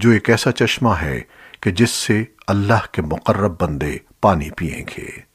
جو ایک ایسا چشمہ ہے کہ جس سے اللہ کے مقرب بندے پانی پئیں گے۔